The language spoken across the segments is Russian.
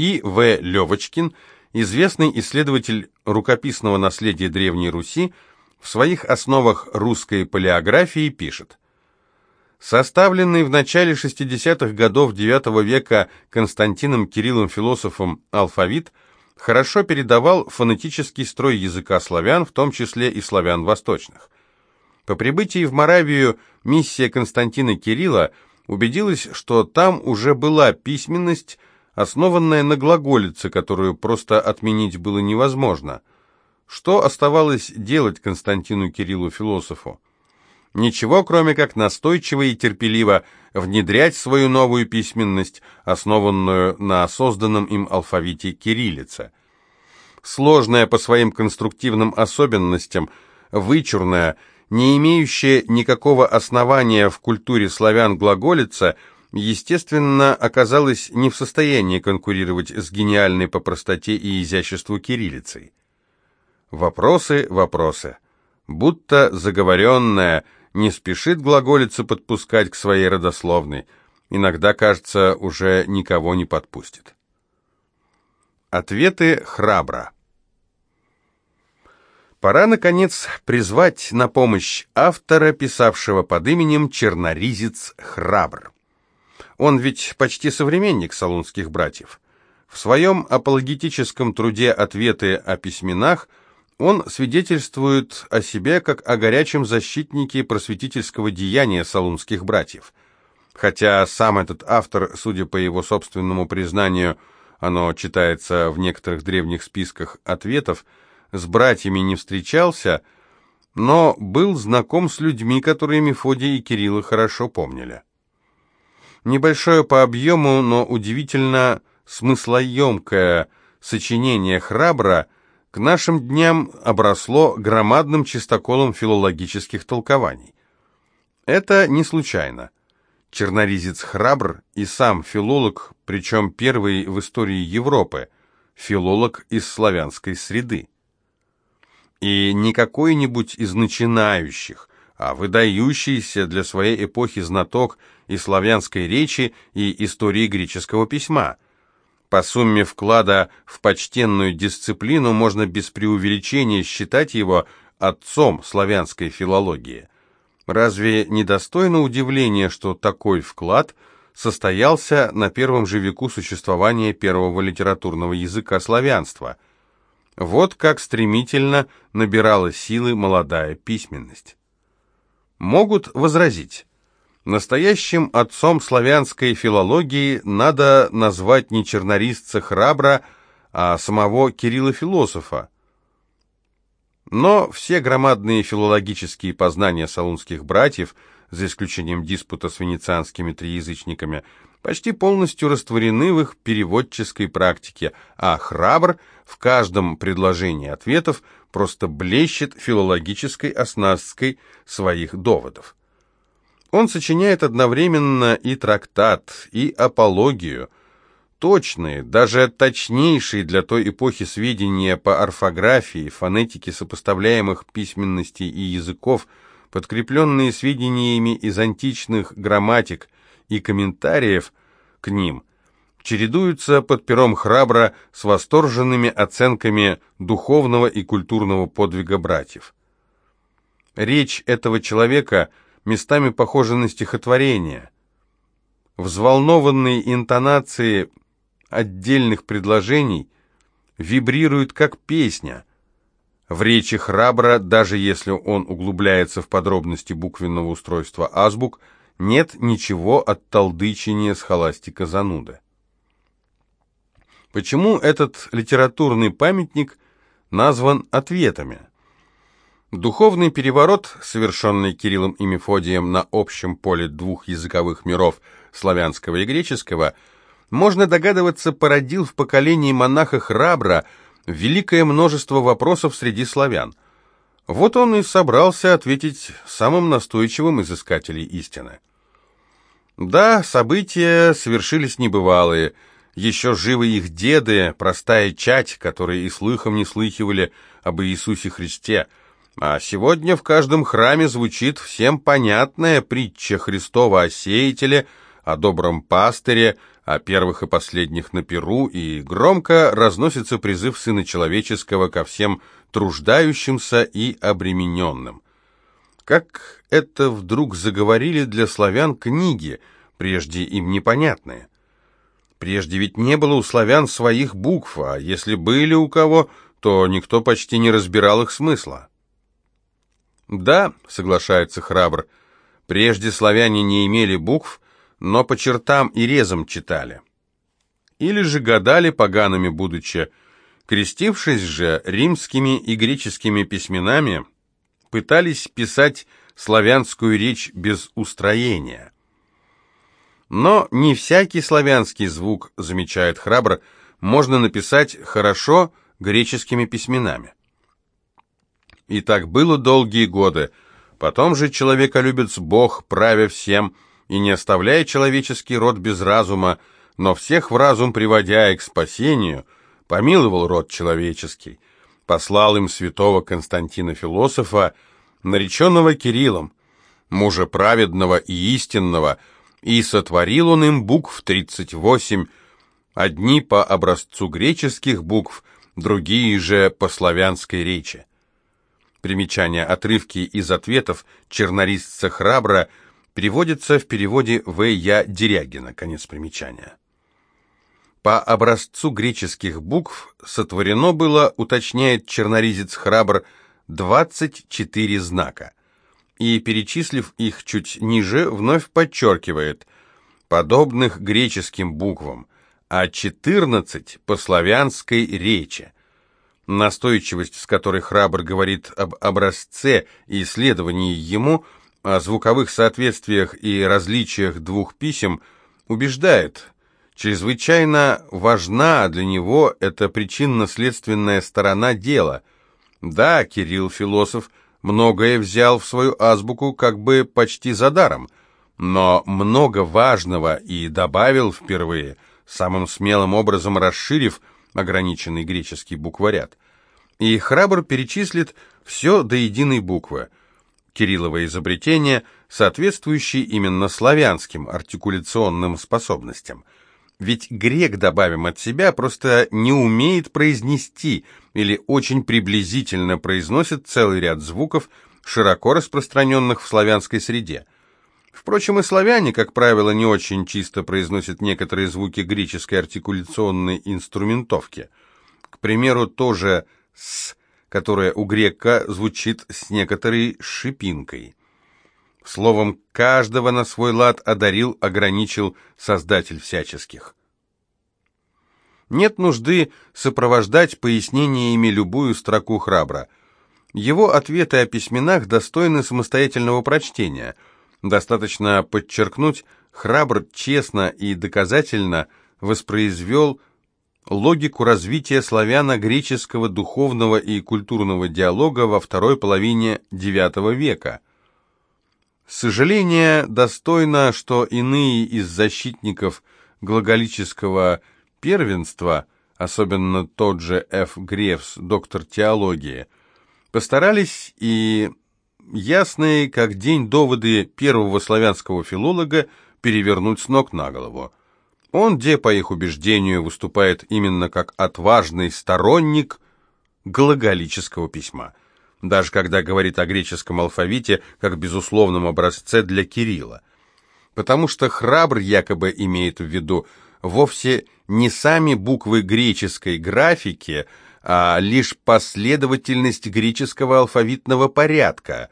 И. В. Левочкин, известный исследователь рукописного наследия Древней Руси, в своих основах русской палеографии пишет. Составленный в начале 60-х годов IX века Константином Кириллом философом алфавит хорошо передавал фонетический строй языка славян, в том числе и славян восточных. По прибытии в Моравию миссия Константина Кирилла убедилась, что там уже была письменность, основанная на глаголице, которую просто отменить было невозможно. Что оставалось делать Константину Кириллу философу? Ничего, кроме как настойчиво и терпеливо внедрять свою новую письменность, основанную на созданном им алфавите кириллице. Сложная по своим конструктивным особенностям, вычурная, не имеющая никакого основания в культуре славян глаголица, естественно, оказалась не в состоянии конкурировать с гениальной по простоте и изяществу кириллицей. Вопросы, вопросы. Будто заговоренная, не спешит глаголица подпускать к своей родословной. Иногда, кажется, уже никого не подпустит. Ответы храбро. Пора, наконец, призвать на помощь автора, писавшего под именем Черноризец Храбр. Он ведь почти современник салунских братьев. В своем апологетическом труде «Ответы о письменах» Он свидетельствует о себе как о горячем защитнике просветительского деяния салунских братьев. Хотя сам этот автор, судя по его собственному признанию, оно читается в некоторых древних списках ответов, с братьями не встречался, но был знаком с людьми, которые Мефодия и Кирилла хорошо помнили. Небольшое по объему, но удивительно смыслоемкое сочинение «Храбро» – к нашим дням обросло громадным чистоколом филологических толкований. Это не случайно. Черноризец храбр и сам филолог, причем первый в истории Европы, филолог из славянской среды. И не какой-нибудь из начинающих, а выдающийся для своей эпохи знаток и славянской речи, и истории греческого письма – по сумме вклада в почтенную дисциплину можно без преувеличения считать его отцом славянской филологии. Разве недостойно удивления, что такой вклад состоялся на первом же веку существования первого литературного языка славянства? Вот как стремительно набирала силы молодая письменность. Могут возразить, Настоящим отцом славянской филологии надо назвать не чернорисца храбро, а самого Кирилла-философа. Но все громадные филологические познания салунских братьев, за исключением диспута с венецианскими триязычниками, почти полностью растворены в их переводческой практике, а храбр в каждом предложении ответов просто блещет филологической оснасткой своих доводов. Он сочиняет одновременно и трактат, и апологию, точные, даже точнейшие для той эпохи сведения по орфографии, фонетике сопоставляемых письменностей и языков, подкрепленные сведениями из античных грамматик и комментариев к ним, чередуются под пером храбро с восторженными оценками духовного и культурного подвига братьев. Речь этого человека – местами похожи на стихотворение. Взволнованные интонации отдельных предложений вибрируют как песня. В речи храбро, даже если он углубляется в подробности буквенного устройства азбук, нет ничего от толдычения схоластика зануды. Почему этот литературный памятник назван ответами? Духовный переворот, совершенный Кириллом и Мефодием на общем поле двух языковых миров, славянского и греческого, можно догадываться, породил в поколении монаха Храбра великое множество вопросов среди славян. Вот он и собрался ответить самым настойчивым из искателей истины. Да, события совершились небывалые, еще живы их деды, простая чать, которые и слыхом не слыхивали об Иисусе Христе – а сегодня в каждом храме звучит всем понятная притча Христова о сеятеле, о добром пастыре, о первых и последних на Перу, и громко разносится призыв Сына Человеческого ко всем труждающимся и обремененным. Как это вдруг заговорили для славян книги, прежде им непонятные? Прежде ведь не было у славян своих букв, а если были у кого, то никто почти не разбирал их смысла. «Да», — соглашается храбр, — «прежде славяне не имели букв, но по чертам и резам читали. Или же гадали погаными будучи, крестившись же римскими и греческими письменами, пытались писать славянскую речь без устроения. Но не всякий славянский звук, замечает храбро, можно написать хорошо греческими письменами. И так было долгие годы. Потом же человеколюбец Бог, правя всем, и не оставляя человеческий род без разума, но всех в разум приводя и к спасению, помиловал род человеческий, послал им святого Константина Философа, нареченного Кириллом, мужа праведного и истинного, и сотворил он им букв тридцать восемь, одни по образцу греческих букв, другие же по славянской речи. Примечание отрывки из ответов чернорисца храбро переводится в переводе В. Я. Дерягина. Конец примечания. По образцу греческих букв сотворено было, уточняет черноризец храбр, 24 знака. И, перечислив их чуть ниже, вновь подчеркивает, подобных греческим буквам, а 14 по славянской речи. Настойчивость, с которой храбр говорит об образце и исследовании ему, о звуковых соответствиях и различиях двух писем, убеждает, чрезвычайно важна для него эта причинно-следственная сторона дела. Да, Кирилл философ многое взял в свою азбуку как бы почти за даром, но много важного и добавил впервые, самым смелым образом расширив ограниченный греческий букварят. И храбр перечислит все до единой буквы. Кириллово изобретение, соответствующее именно славянским артикуляционным способностям. Ведь грек, добавим от себя, просто не умеет произнести или очень приблизительно произносит целый ряд звуков, широко распространенных в славянской среде. Впрочем, и славяне, как правило, не очень чисто произносят некоторые звуки греческой артикуляционной инструментовки. К примеру, тоже «с», которое у грека звучит с некоторой шипинкой. Словом, каждого на свой лад одарил, ограничил Создатель всяческих. Нет нужды сопровождать пояснениями любую строку храбро. Его ответы о письменах достойны самостоятельного прочтения – Достаточно подчеркнуть, храбр, честно и доказательно воспроизвел логику развития славяно-греческого духовного и культурного диалога во второй половине IX века. Сожаление достойно, что иные из защитников глаголического первенства, особенно тот же Ф. Грефс, доктор теологии, постарались и ясные, как день доводы первого славянского филолога перевернуть с ног на голову. Он, где, по их убеждению, выступает именно как отважный сторонник глаголического письма, даже когда говорит о греческом алфавите как безусловном образце для Кирилла. Потому что храбр якобы имеет в виду вовсе не сами буквы греческой графики, а лишь последовательность греческого алфавитного порядка.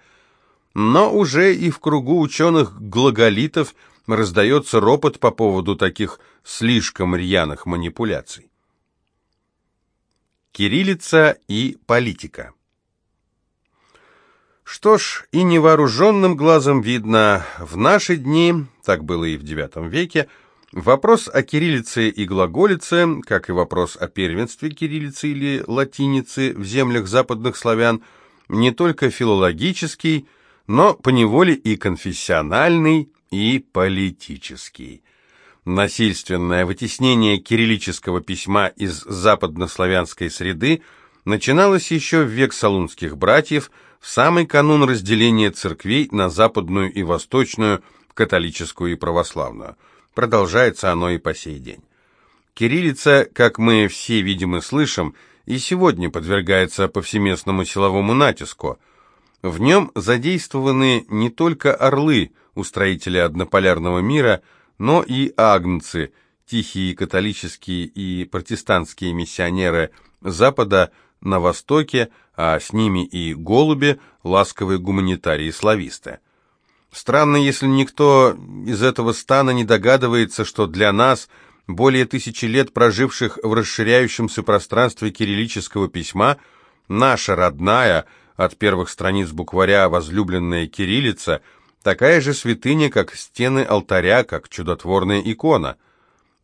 Но уже и в кругу ученых-глаголитов раздается ропот по поводу таких слишком рьяных манипуляций. Кириллица и политика Что ж, и невооруженным глазом видно, в наши дни, так было и в IX веке, Вопрос о кириллице и глаголице, как и вопрос о первенстве кириллицы или латиницы в землях западных славян, не только филологический, но поневоле и конфессиональный, и политический. Насильственное вытеснение кириллического письма из западнославянской среды начиналось еще в век салунских братьев, в самый канун разделения церквей на западную и восточную, католическую и православную – продолжается оно и по сей день. Кириллица, как мы все видим и слышим, и сегодня подвергается повсеместному силовому натиску. В нем задействованы не только орлы, устроители однополярного мира, но и агнцы, тихие католические и протестантские миссионеры Запада на Востоке, а с ними и голуби, ласковые гуманитарии-слависты. Странно, если никто из этого стана не догадывается, что для нас, более тысячи лет проживших в расширяющемся пространстве кириллического письма, наша родная, от первых страниц букваря возлюбленная кириллица, такая же святыня, как стены алтаря, как чудотворная икона.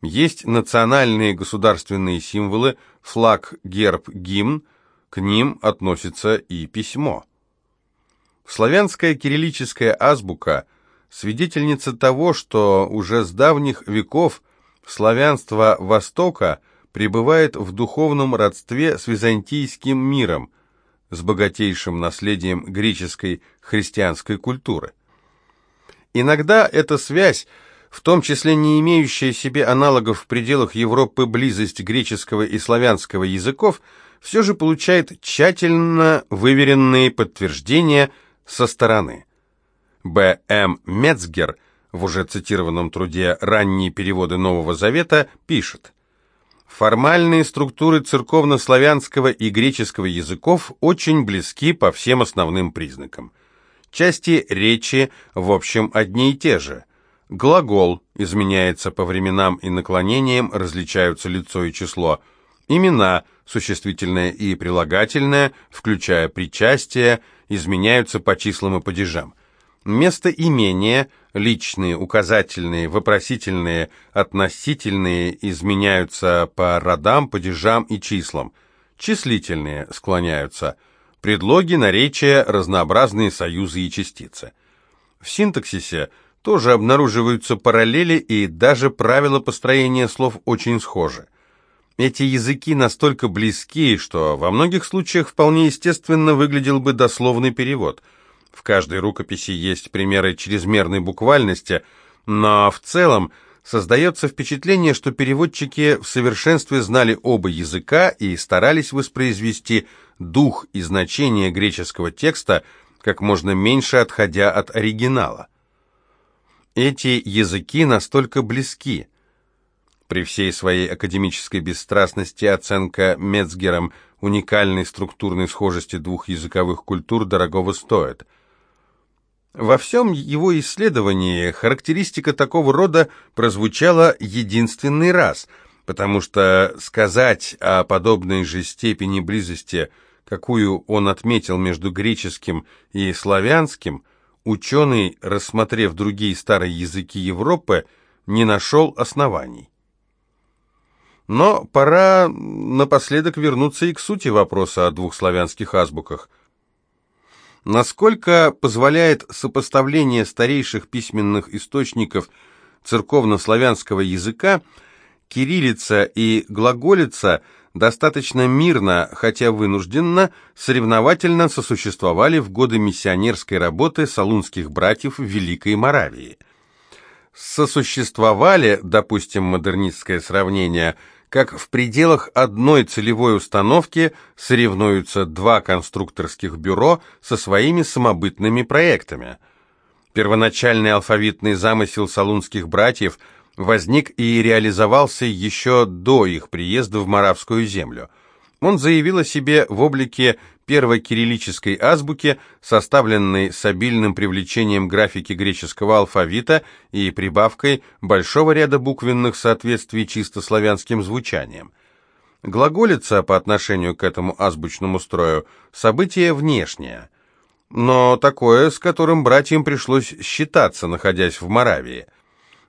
Есть национальные государственные символы, флаг, герб, гимн, к ним относится и письмо. Славянская кириллическая азбука – свидетельница того, что уже с давних веков славянство Востока пребывает в духовном родстве с византийским миром, с богатейшим наследием греческой христианской культуры. Иногда эта связь, в том числе не имеющая себе аналогов в пределах Европы близость греческого и славянского языков, все же получает тщательно выверенные подтверждения – со стороны. Б. М. Мецгер в уже цитированном труде «Ранние переводы Нового Завета» пишет Формальные структуры церковно-славянского и греческого языков очень близки по всем основным признакам. Части речи, в общем, одни и те же. Глагол изменяется по временам и наклонениям, различаются лицо и число. Имена, существительное и прилагательное, включая причастие, изменяются по числам и падежам. Местоимения, личные, указательные, вопросительные, относительные изменяются по родам, падежам и числам. Числительные склоняются. Предлоги, наречия, разнообразные союзы и частицы. В синтаксисе тоже обнаруживаются параллели и даже правила построения слов очень схожи. Эти языки настолько близки, что во многих случаях вполне естественно выглядел бы дословный перевод. В каждой рукописи есть примеры чрезмерной буквальности, но в целом создается впечатление, что переводчики в совершенстве знали оба языка и старались воспроизвести дух и значение греческого текста как можно меньше отходя от оригинала. Эти языки настолько близки – при всей своей академической бесстрастности оценка Мецгером уникальной структурной схожести двух языковых культур дорогого стоит. Во всем его исследовании характеристика такого рода прозвучала единственный раз, потому что сказать о подобной же степени близости, какую он отметил между греческим и славянским, ученый, рассмотрев другие старые языки Европы, не нашел оснований. Но пора напоследок вернуться и к сути вопроса о двух славянских азбуках. Насколько позволяет сопоставление старейших письменных источников церковно-славянского языка, кириллица и глаголица достаточно мирно, хотя вынужденно, соревновательно сосуществовали в годы миссионерской работы салунских братьев в Великой Моравии. Сосуществовали, допустим, модернистское сравнение – как в пределах одной целевой установки соревнуются два конструкторских бюро со своими самобытными проектами. Первоначальный алфавитный замысел салунских братьев возник и реализовался еще до их приезда в Моравскую землю. Он заявил о себе в облике первой кириллической азбуки, составленной с обильным привлечением графики греческого алфавита и прибавкой большого ряда буквенных соответствий чисто славянским звучанием. Глаголица по отношению к этому азбучному строю – событие внешнее, но такое, с которым братьям пришлось считаться, находясь в Моравии.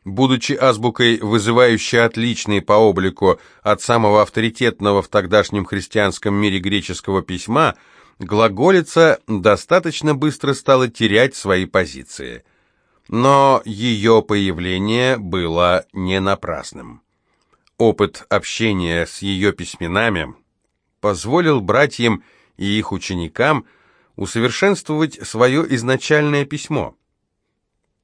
Будучи азбукой, вызывающей отличный по облику от самого авторитетного в тогдашнем христианском мире греческого письма, глаголица достаточно быстро стала терять свои позиции. Но ее появление было не напрасным. Опыт общения с ее письменами позволил братьям и их ученикам усовершенствовать свое изначальное письмо.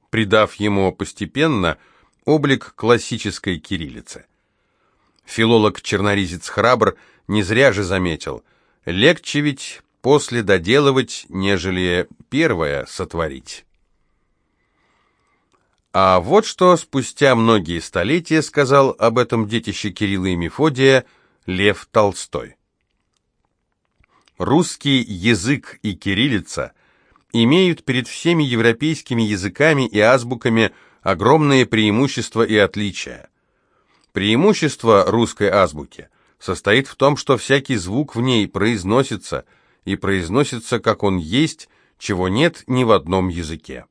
Придав ему постепенно – облик классической кириллицы. Филолог-черноризец Храбр не зря же заметил, легче ведь после доделывать, нежели первое сотворить. А вот что спустя многие столетия сказал об этом детище Кирилла и Мефодия Лев Толстой. Русский язык и кириллица имеют перед всеми европейскими языками и азбуками огромные преимущества и отличия. Преимущество русской азбуки состоит в том, что всякий звук в ней произносится, и произносится, как он есть, чего нет ни в одном языке.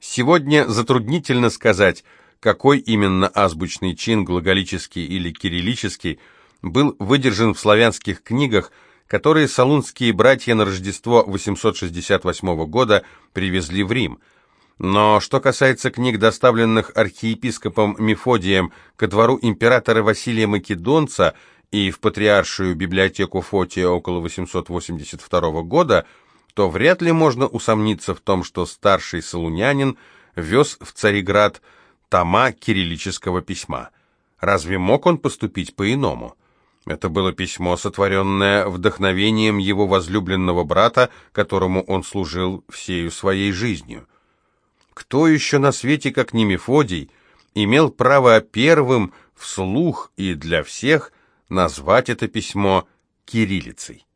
Сегодня затруднительно сказать, какой именно азбучный чин, глаголический или кириллический, был выдержан в славянских книгах, которые салунские братья на Рождество 868 года привезли в Рим. Но что касается книг, доставленных архиепископом Мефодием ко двору императора Василия Македонца и в патриаршую библиотеку Фотия около 882 года, то вряд ли можно усомниться в том, что старший салунянин вез в Цареград тома кириллического письма. Разве мог он поступить по-иному? Это было письмо, сотворенное вдохновением его возлюбленного брата, которому он служил всею своей жизнью. Кто еще на свете, как не Мефодий, имел право первым вслух и для всех назвать это письмо кириллицей?